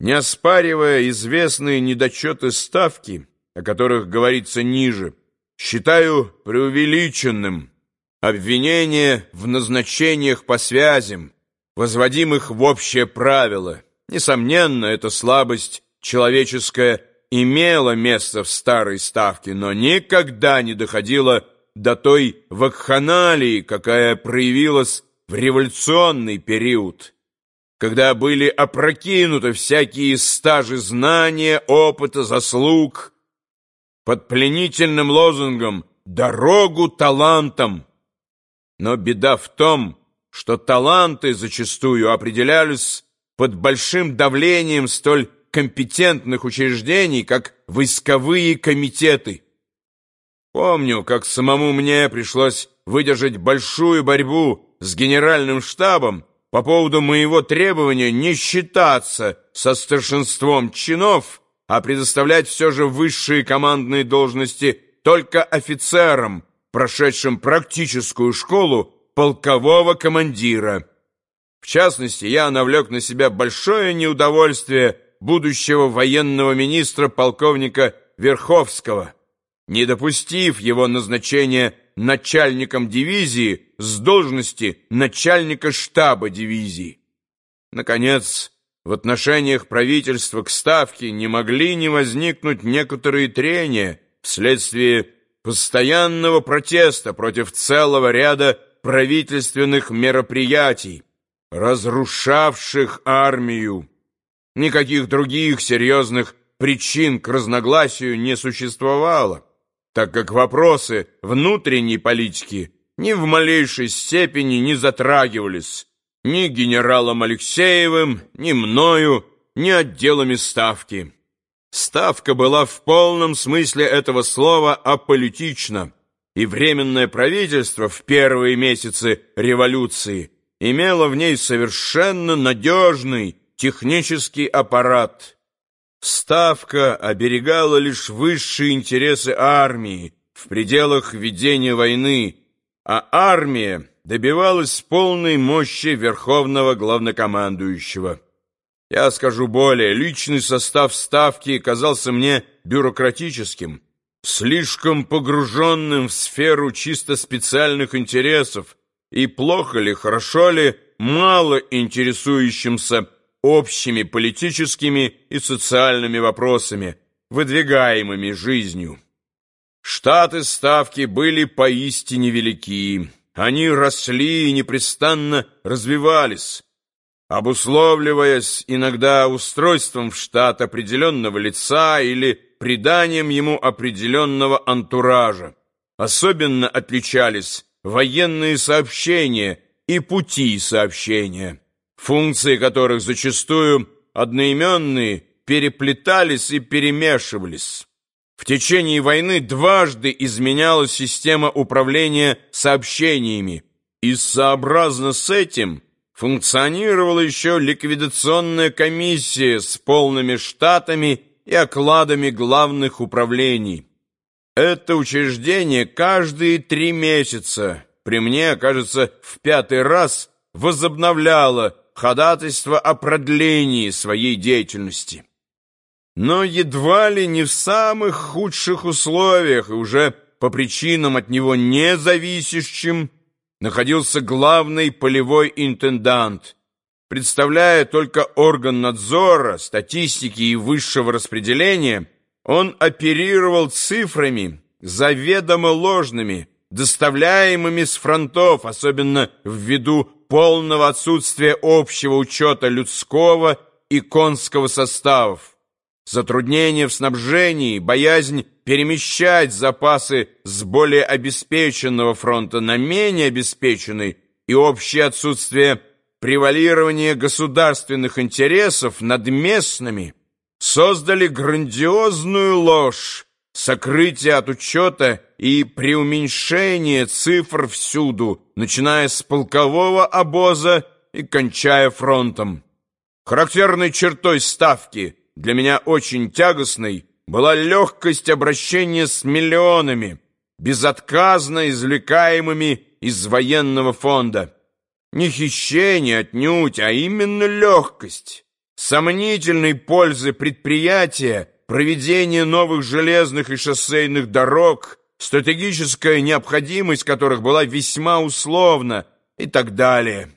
Не оспаривая известные недочеты ставки, о которых говорится ниже, считаю преувеличенным обвинение в назначениях по связям, возводимых в общее правило. Несомненно, эта слабость человеческая имела место в старой ставке, но никогда не доходила до той вакханалии, какая проявилась в революционный период, когда были опрокинуты всякие стажи знания, опыта, заслуг, под пленительным лозунгом «Дорогу талантам». Но беда в том, что таланты зачастую определялись под большим давлением столь компетентных учреждений, как войсковые комитеты. Помню, как самому мне пришлось выдержать большую борьбу с генеральным штабом по поводу моего требования не считаться со старшинством чинов, а предоставлять все же высшие командные должности только офицерам, прошедшим практическую школу полкового командира. В частности, я навлек на себя большое неудовольствие будущего военного министра полковника Верховского, не допустив его назначения начальником дивизии с должности начальника штаба дивизии. Наконец, в отношениях правительства к Ставке не могли не возникнуть некоторые трения вследствие постоянного протеста против целого ряда правительственных мероприятий, разрушавших армию. Никаких других серьезных причин к разногласию не существовало так как вопросы внутренней политики ни в малейшей степени не затрагивались ни генералом Алексеевым, ни мною, ни отделами Ставки. Ставка была в полном смысле этого слова аполитична, и Временное правительство в первые месяцы революции имело в ней совершенно надежный технический аппарат – Ставка оберегала лишь высшие интересы армии в пределах ведения войны, а армия добивалась полной мощи верховного главнокомандующего. Я скажу более, личный состав Ставки казался мне бюрократическим, слишком погруженным в сферу чисто специальных интересов и плохо ли, хорошо ли, мало интересующимся общими политическими и социальными вопросами, выдвигаемыми жизнью. Штаты Ставки были поистине велики. Они росли и непрестанно развивались, обусловливаясь иногда устройством в штат определенного лица или приданием ему определенного антуража. Особенно отличались военные сообщения и пути сообщения функции которых зачастую одноименные переплетались и перемешивались. В течение войны дважды изменялась система управления сообщениями, и сообразно с этим функционировала еще ликвидационная комиссия с полными штатами и окладами главных управлений. Это учреждение каждые три месяца, при мне, кажется, в пятый раз, возобновляло ходатайство о продлении своей деятельности. Но едва ли не в самых худших условиях и уже по причинам от него не зависящим находился главный полевой интендант, представляя только орган надзора, статистики и высшего распределения, он оперировал цифрами, заведомо ложными, доставляемыми с фронтов, особенно ввиду полного отсутствия общего учета людского и конского составов, затруднения в снабжении, боязнь перемещать запасы с более обеспеченного фронта на менее обеспеченный и общее отсутствие превалирования государственных интересов над местными создали грандиозную ложь, сокрытие от учета и преуменьшение цифр всюду, начиная с полкового обоза и кончая фронтом. Характерной чертой ставки, для меня очень тягостной, была легкость обращения с миллионами, безотказно извлекаемыми из военного фонда. Не хищение отнюдь, а именно легкость. сомнительной пользы предприятия, проведение новых железных и шоссейных дорог, стратегическая необходимость которых была весьма условна и так далее.